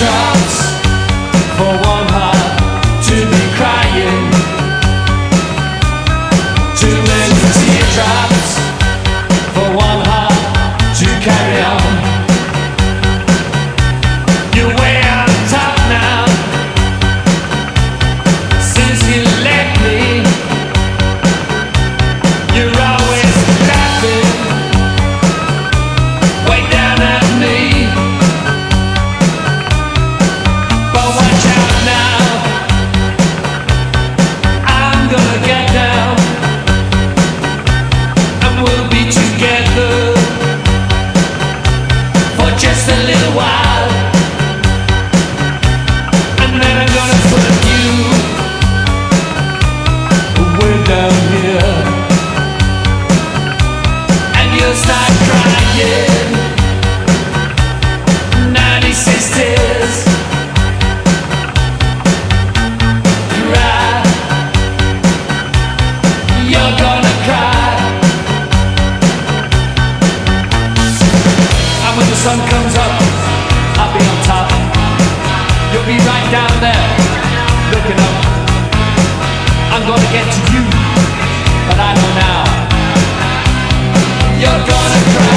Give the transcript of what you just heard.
chance for one heart to be crying. Too many teardrops. sun comes up, I'll be on top. You'll be right down there, looking up. I'm gonna get to you, but I know now. You're gonna cry.